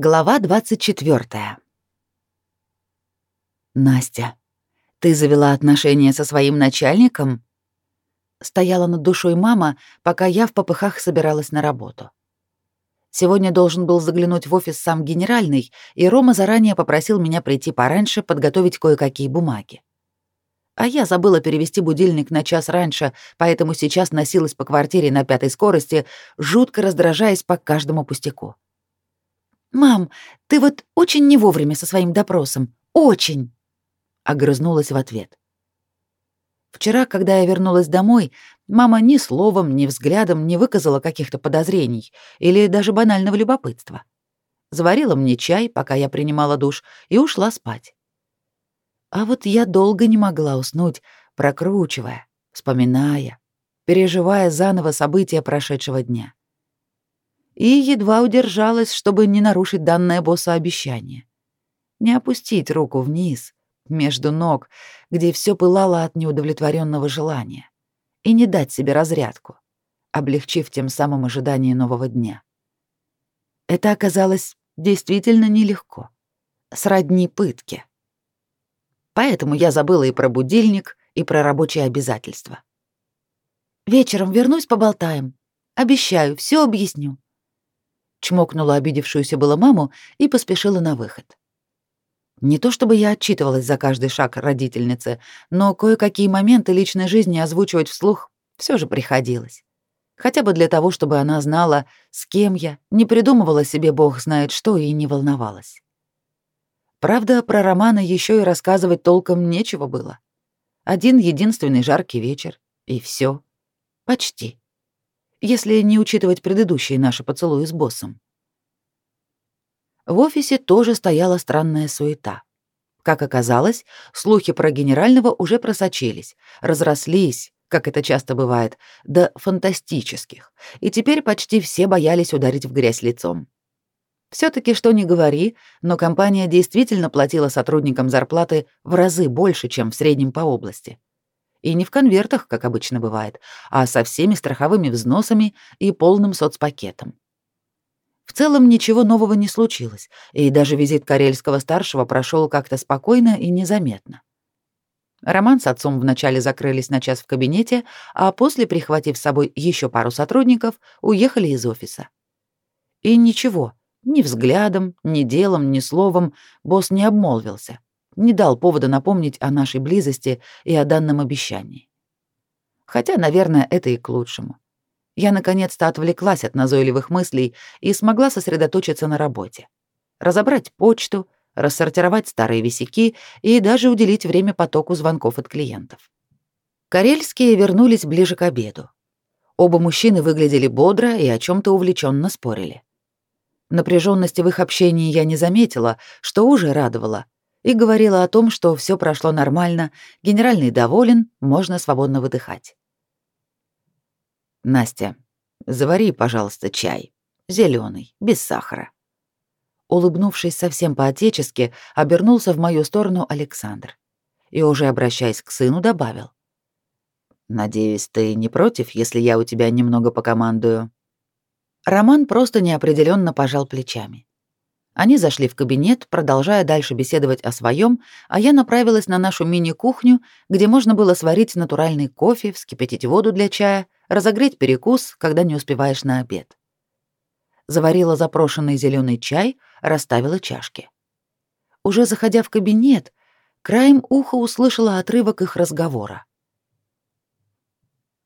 Глава 24. Настя, ты завела отношения со своим начальником? Стояла над душой мама, пока я в попыхах собиралась на работу. Сегодня должен был заглянуть в офис сам генеральный, и Рома заранее попросил меня прийти пораньше, подготовить кое-какие бумаги. А я забыла перевести будильник на час раньше, поэтому сейчас носилась по квартире на пятой скорости, жутко раздражаясь по каждому пустяку. «Мам, ты вот очень не вовремя со своим допросом. Очень!» Огрызнулась в ответ. Вчера, когда я вернулась домой, мама ни словом, ни взглядом не выказала каких-то подозрений или даже банального любопытства. Заварила мне чай, пока я принимала душ, и ушла спать. А вот я долго не могла уснуть, прокручивая, вспоминая, переживая заново события прошедшего дня и едва удержалась, чтобы не нарушить данное боссу обещание. Не опустить руку вниз, между ног, где все пылало от неудовлетворенного желания, и не дать себе разрядку, облегчив тем самым ожидание нового дня. Это оказалось действительно нелегко, сродни пытке. Поэтому я забыла и про будильник, и про рабочие обязательства. «Вечером вернусь, поболтаем. Обещаю, все объясню», чмокнула обидевшуюся было маму и поспешила на выход. Не то чтобы я отчитывалась за каждый шаг родительницы, но кое-какие моменты личной жизни озвучивать вслух все же приходилось. Хотя бы для того, чтобы она знала, с кем я, не придумывала себе бог знает что и не волновалась. Правда, про Романа еще и рассказывать толком нечего было. Один единственный жаркий вечер, и все. Почти если не учитывать предыдущие наши поцелуи с боссом. В офисе тоже стояла странная суета. Как оказалось, слухи про генерального уже просочились, разрослись, как это часто бывает, до фантастических, и теперь почти все боялись ударить в грязь лицом. все таки что ни говори, но компания действительно платила сотрудникам зарплаты в разы больше, чем в среднем по области. И не в конвертах, как обычно бывает, а со всеми страховыми взносами и полным соцпакетом. В целом ничего нового не случилось, и даже визит Карельского-старшего прошел как-то спокойно и незаметно. Роман с отцом вначале закрылись на час в кабинете, а после, прихватив с собой еще пару сотрудников, уехали из офиса. И ничего, ни взглядом, ни делом, ни словом босс не обмолвился не дал повода напомнить о нашей близости и о данном обещании. Хотя, наверное, это и к лучшему. Я наконец-то отвлеклась от назойливых мыслей и смогла сосредоточиться на работе. Разобрать почту, рассортировать старые висяки и даже уделить время потоку звонков от клиентов. Карельские вернулись ближе к обеду. Оба мужчины выглядели бодро и о чем то увлеченно спорили. Напряженности в их общении я не заметила, что уже радовало — и говорила о том, что все прошло нормально, генеральный доволен, можно свободно выдыхать. Настя, завари, пожалуйста, чай. зеленый, без сахара. Улыбнувшись совсем по-отечески, обернулся в мою сторону Александр и уже обращаясь к сыну, добавил: Надеюсь, ты не против, если я у тебя немного покомандую. Роман просто неопределенно пожал плечами. Они зашли в кабинет, продолжая дальше беседовать о своем, а я направилась на нашу мини-кухню, где можно было сварить натуральный кофе, вскипятить воду для чая, разогреть перекус, когда не успеваешь на обед. Заварила запрошенный зеленый чай, расставила чашки. Уже заходя в кабинет, краем уха услышала отрывок их разговора.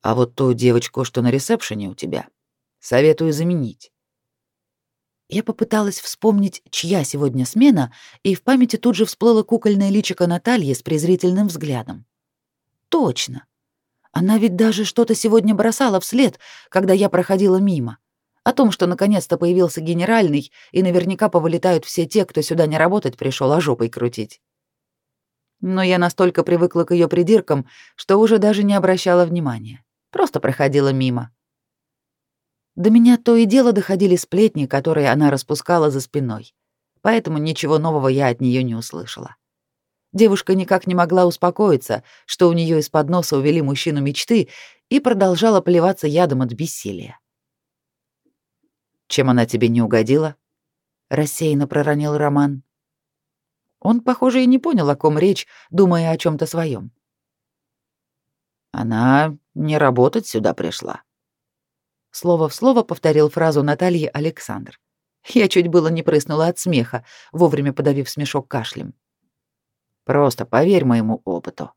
«А вот ту девочку, что на ресепшене у тебя, советую заменить. Я попыталась вспомнить, чья сегодня смена, и в памяти тут же всплыло кукольное личико Натальи с презрительным взглядом. Точно. Она ведь даже что-то сегодня бросала вслед, когда я проходила мимо. О том, что наконец-то появился генеральный, и наверняка повылетают все те, кто сюда не работать пришел, а жопой крутить. Но я настолько привыкла к ее придиркам, что уже даже не обращала внимания. Просто проходила мимо. До меня то и дело доходили сплетни, которые она распускала за спиной, поэтому ничего нового я от нее не услышала. Девушка никак не могла успокоиться, что у нее из-под носа увели мужчину мечты, и продолжала плеваться ядом от бессилия. «Чем она тебе не угодила? рассеянно проронил Роман. Он, похоже, и не понял, о ком речь, думая о чем то своем. Она не работать сюда пришла. Слово в слово повторил фразу Натальи Александр. Я чуть было не прыснула от смеха, вовремя подавив смешок кашлем. Просто поверь моему опыту.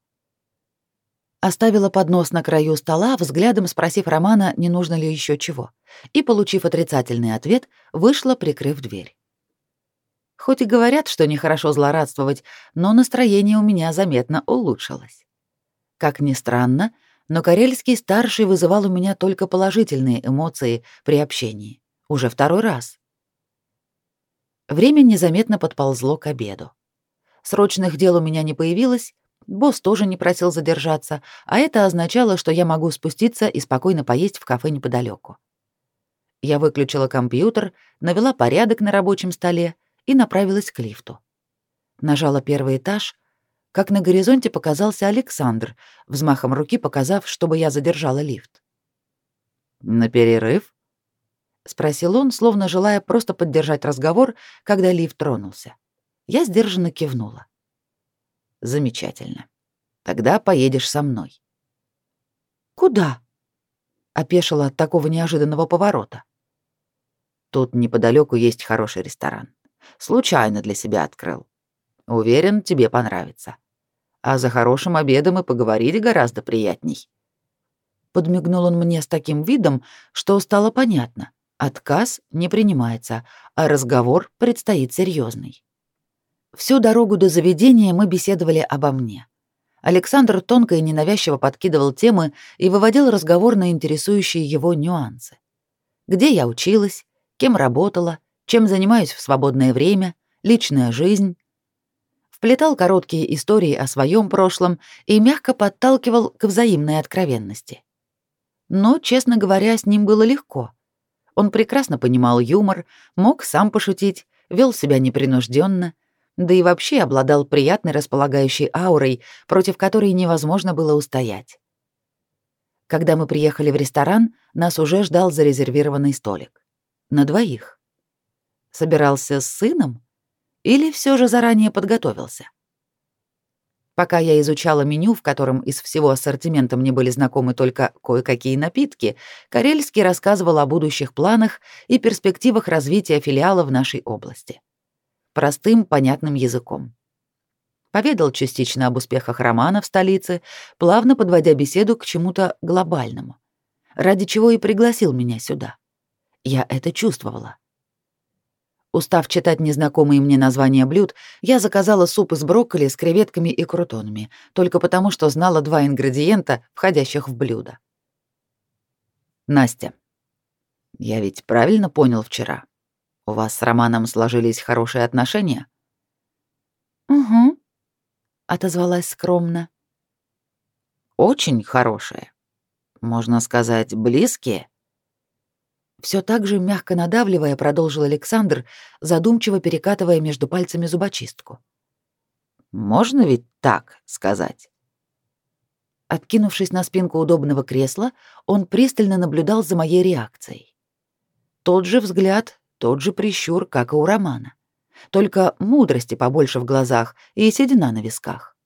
Оставила поднос на краю стола, взглядом спросив Романа, не нужно ли еще чего, и, получив отрицательный ответ, вышла, прикрыв дверь. Хоть и говорят, что нехорошо злорадствовать, но настроение у меня заметно улучшилось. Как ни странно, но Карельский старший вызывал у меня только положительные эмоции при общении. Уже второй раз. Время незаметно подползло к обеду. Срочных дел у меня не появилось, босс тоже не просил задержаться, а это означало, что я могу спуститься и спокойно поесть в кафе неподалеку. Я выключила компьютер, навела порядок на рабочем столе и направилась к лифту. Нажала первый этаж, как на горизонте показался Александр, взмахом руки показав, чтобы я задержала лифт. «На перерыв?» — спросил он, словно желая просто поддержать разговор, когда лифт тронулся. Я сдержанно кивнула. Замечательно. Тогда поедешь со мной. Куда? Опешила от такого неожиданного поворота. Тут неподалеку есть хороший ресторан. Случайно для себя открыл. Уверен, тебе понравится. А за хорошим обедом и поговорить гораздо приятней. Подмигнул он мне с таким видом, что стало понятно. Отказ не принимается, а разговор предстоит серьезный. Всю дорогу до заведения мы беседовали обо мне. Александр тонко и ненавязчиво подкидывал темы и выводил разговор на интересующие его нюансы. Где я училась, кем работала, чем занимаюсь в свободное время, личная жизнь. Вплетал короткие истории о своем прошлом и мягко подталкивал к взаимной откровенности. Но, честно говоря, с ним было легко. Он прекрасно понимал юмор, мог сам пошутить, вел себя непринужденно — да и вообще обладал приятной располагающей аурой, против которой невозможно было устоять. Когда мы приехали в ресторан, нас уже ждал зарезервированный столик. На двоих. Собирался с сыном? Или все же заранее подготовился? Пока я изучала меню, в котором из всего ассортимента мне были знакомы только кое-какие напитки, Карельский рассказывал о будущих планах и перспективах развития филиала в нашей области простым, понятным языком. Поведал частично об успехах романа в столице, плавно подводя беседу к чему-то глобальному, ради чего и пригласил меня сюда. Я это чувствовала. Устав читать незнакомые мне названия блюд, я заказала суп из брокколи с креветками и крутонами, только потому что знала два ингредиента, входящих в блюдо. Настя, я ведь правильно понял вчера? У вас с Романом сложились хорошие отношения? Угу, отозвалась скромно. Очень хорошие. Можно сказать, близкие. Все так же мягко надавливая, продолжил Александр, задумчиво перекатывая между пальцами зубочистку. Можно ведь так сказать. Откинувшись на спинку удобного кресла, он пристально наблюдал за моей реакцией. Тот же взгляд, тот же прищур, как и у Романа. Только мудрости побольше в глазах и седина на висках.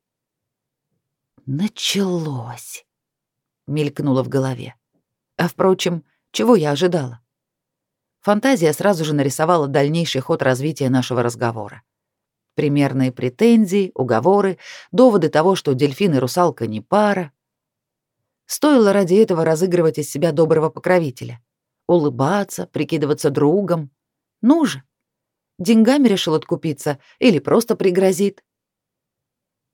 «Началось!» — мелькнуло в голове. А, впрочем, чего я ожидала? Фантазия сразу же нарисовала дальнейший ход развития нашего разговора. Примерные претензии, уговоры, доводы того, что дельфин и русалка не пара. Стоило ради этого разыгрывать из себя доброго покровителя, улыбаться, прикидываться другом. Ну же, деньгами решил откупиться или просто пригрозит.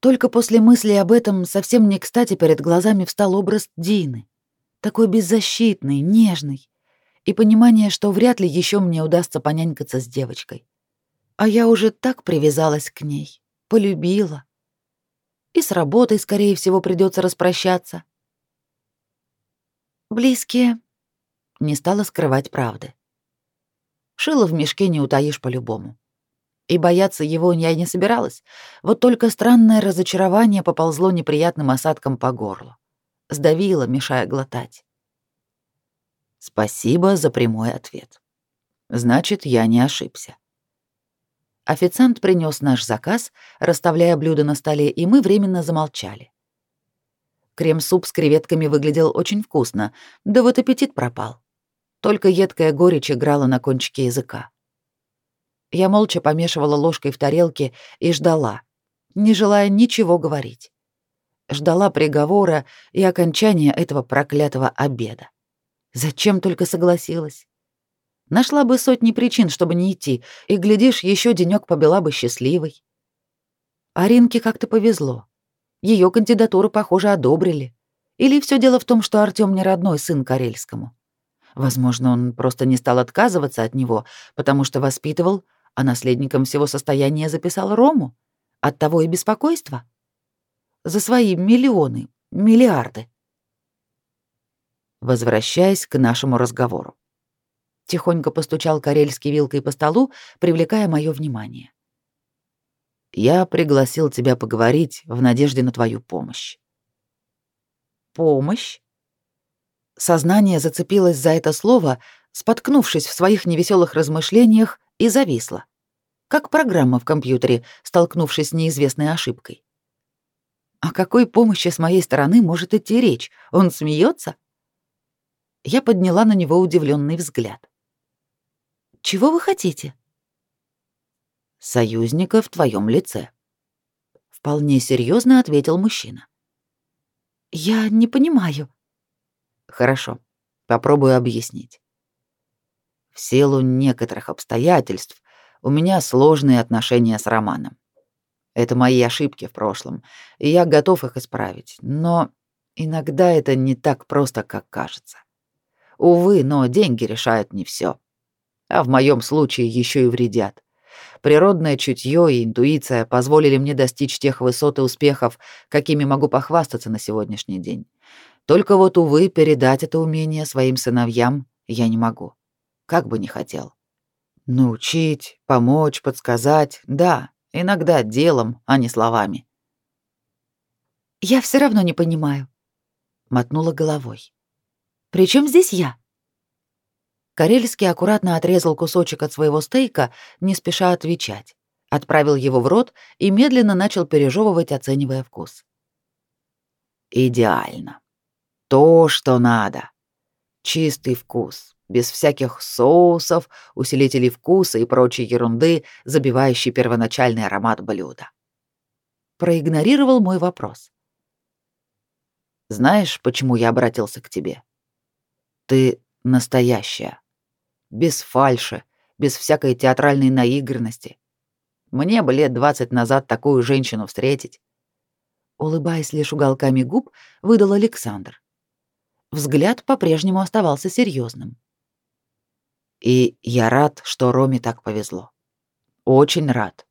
Только после мысли об этом совсем не кстати перед глазами встал образ Дины, такой беззащитный, нежный, и понимание, что вряд ли еще мне удастся понянькаться с девочкой. А я уже так привязалась к ней, полюбила. И с работой, скорее всего, придется распрощаться. Близкие не стала скрывать правды. Шило в мешке не утаишь по-любому. И бояться его я не собиралась, вот только странное разочарование поползло неприятным осадком по горлу. Сдавило, мешая глотать. Спасибо за прямой ответ. Значит, я не ошибся. Официант принес наш заказ, расставляя блюда на столе, и мы временно замолчали. Крем-суп с креветками выглядел очень вкусно, да вот аппетит пропал. Только едкая горечь играла на кончике языка. Я молча помешивала ложкой в тарелке и ждала, не желая ничего говорить. Ждала приговора и окончания этого проклятого обеда. Зачем только согласилась? Нашла бы сотни причин, чтобы не идти, и, глядишь, еще денек побела бы счастливой. Аринке как-то повезло. Ее кандидатуру, похоже, одобрили. Или все дело в том, что Артём не родной сын Карельскому. Возможно, он просто не стал отказываться от него, потому что воспитывал, а наследником всего состояния записал Рому. Оттого и беспокойство. За свои миллионы, миллиарды. Возвращаясь к нашему разговору. Тихонько постучал карельский вилкой по столу, привлекая мое внимание. «Я пригласил тебя поговорить в надежде на твою помощь». «Помощь?» Сознание зацепилось за это слово, споткнувшись в своих невеселых размышлениях, и зависло. Как программа в компьютере, столкнувшись с неизвестной ошибкой. О какой помощи с моей стороны может идти речь? Он смеется? Я подняла на него удивленный взгляд. Чего вы хотите? Союзника в твоем лице. Вполне серьезно ответил мужчина. Я не понимаю. Хорошо, попробую объяснить. В силу некоторых обстоятельств у меня сложные отношения с Романом. Это мои ошибки в прошлом, и я готов их исправить, но иногда это не так просто, как кажется. Увы, но деньги решают не все а в моем случае еще и вредят. Природное чутье и интуиция позволили мне достичь тех высот и успехов, какими могу похвастаться на сегодняшний день. Только вот, увы, передать это умение своим сыновьям я не могу. Как бы ни хотел. Научить, помочь, подсказать — да, иногда делом, а не словами. «Я все равно не понимаю», — мотнула головой. «При чем здесь я?» Карельский аккуратно отрезал кусочек от своего стейка, не спеша отвечать. Отправил его в рот и медленно начал пережевывать, оценивая вкус. «Идеально. То, что надо. Чистый вкус, без всяких соусов, усилителей вкуса и прочей ерунды, забивающей первоначальный аромат блюда». Проигнорировал мой вопрос. «Знаешь, почему я обратился к тебе? Ты настоящая без фальши, без всякой театральной наигранности. Мне бы лет двадцать назад такую женщину встретить. Улыбаясь лишь уголками губ, выдал Александр. Взгляд по-прежнему оставался серьезным. И я рад, что Роме так повезло. Очень рад.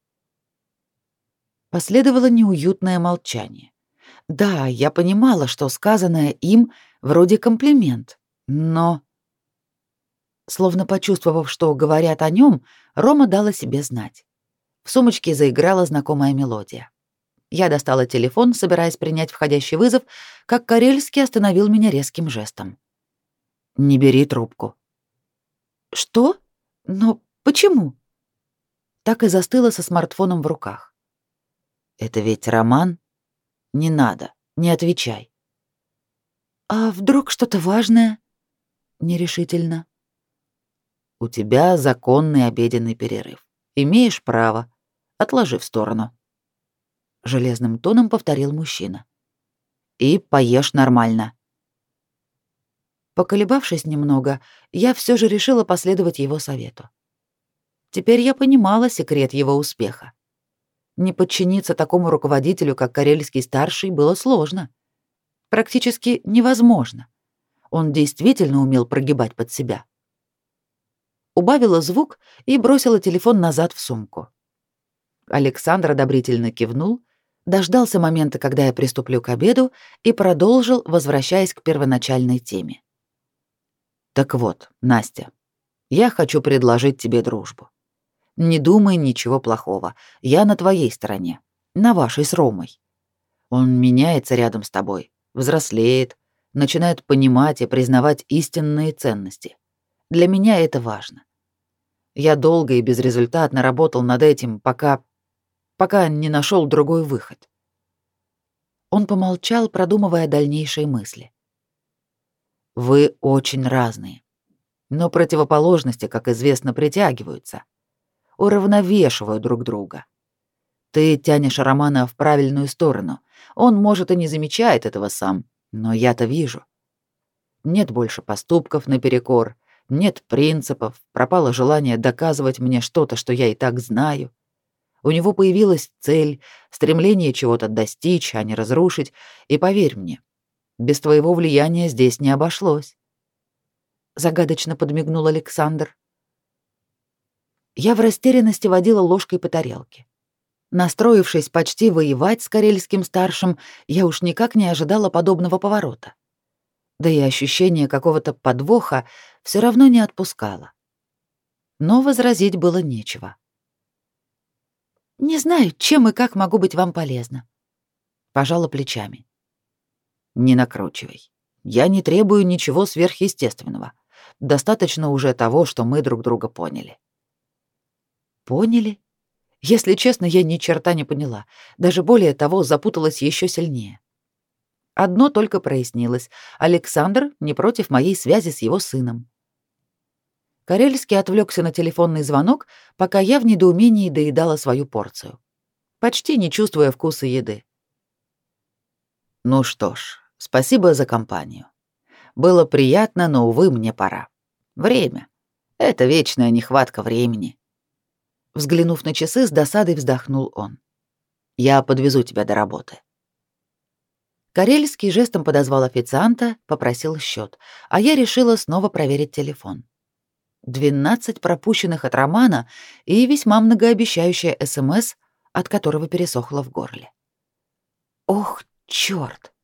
Последовало неуютное молчание. Да, я понимала, что сказанное им вроде комплимент, но Словно почувствовав, что говорят о нем, Рома дала себе знать. В сумочке заиграла знакомая мелодия. Я достала телефон, собираясь принять входящий вызов, как Карельский остановил меня резким жестом. «Не бери трубку». «Что? Но почему?» Так и застыла со смартфоном в руках. «Это ведь роман? Не надо, не отвечай». «А вдруг что-то важное?» «Нерешительно». У тебя законный обеденный перерыв. Имеешь право. Отложи в сторону. Железным тоном повторил мужчина. И поешь нормально. Поколебавшись немного, я все же решила последовать его совету. Теперь я понимала секрет его успеха. Не подчиниться такому руководителю, как Карельский старший, было сложно. Практически невозможно. Он действительно умел прогибать под себя убавила звук и бросила телефон назад в сумку. Александр одобрительно кивнул, дождался момента, когда я приступлю к обеду, и продолжил, возвращаясь к первоначальной теме. «Так вот, Настя, я хочу предложить тебе дружбу. Не думай ничего плохого, я на твоей стороне, на вашей с Ромой. Он меняется рядом с тобой, взрослеет, начинает понимать и признавать истинные ценности. Для меня это важно. Я долго и безрезультатно работал над этим, пока... пока не нашел другой выход. Он помолчал, продумывая дальнейшие мысли. Вы очень разные. Но противоположности, как известно, притягиваются. Уравновешивают друг друга. Ты тянешь Романа в правильную сторону. Он, может, и не замечает этого сам, но я-то вижу. Нет больше поступков наперекор, нет принципов, пропало желание доказывать мне что-то, что я и так знаю. У него появилась цель, стремление чего-то достичь, а не разрушить, и поверь мне, без твоего влияния здесь не обошлось. Загадочно подмигнул Александр. Я в растерянности водила ложкой по тарелке. Настроившись почти воевать с карельским старшим, я уж никак не ожидала подобного поворота. Да и ощущение какого-то подвоха все равно не отпускало. Но возразить было нечего. «Не знаю, чем и как могу быть вам полезна», — пожала плечами. «Не накручивай. Я не требую ничего сверхъестественного. Достаточно уже того, что мы друг друга поняли». «Поняли?» Если честно, я ни черта не поняла. Даже более того, запуталась еще сильнее. Одно только прояснилось. Александр не против моей связи с его сыном. Карельский отвлекся на телефонный звонок, пока я в недоумении доедала свою порцию, почти не чувствуя вкуса еды. Ну что ж, спасибо за компанию. Было приятно, но, увы, мне пора. Время. Это вечная нехватка времени. Взглянув на часы, с досадой вздохнул он. «Я подвезу тебя до работы». Карельский жестом подозвал официанта, попросил счет, а я решила снова проверить телефон. Двенадцать пропущенных от Романа и весьма многообещающая СМС, от которого пересохло в горле. Ох, чёрт!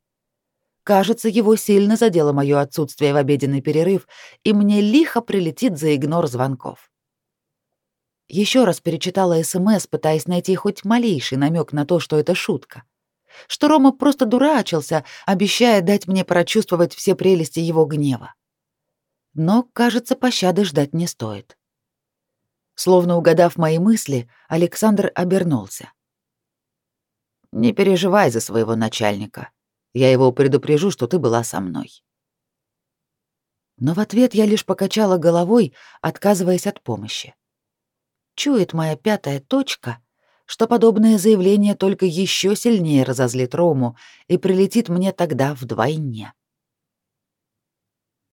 Кажется, его сильно задело моё отсутствие в обеденный перерыв, и мне лихо прилетит за игнор звонков. Еще раз перечитала СМС, пытаясь найти хоть малейший намек на то, что это шутка. Что Рома просто дурачился, обещая дать мне прочувствовать все прелести его гнева. Но, кажется, пощады ждать не стоит. Словно угадав мои мысли, Александр обернулся. «Не переживай за своего начальника. Я его предупрежу, что ты была со мной». Но в ответ я лишь покачала головой, отказываясь от помощи. Чует моя пятая точка, что подобное заявление только еще сильнее разозлит Рому и прилетит мне тогда вдвойне.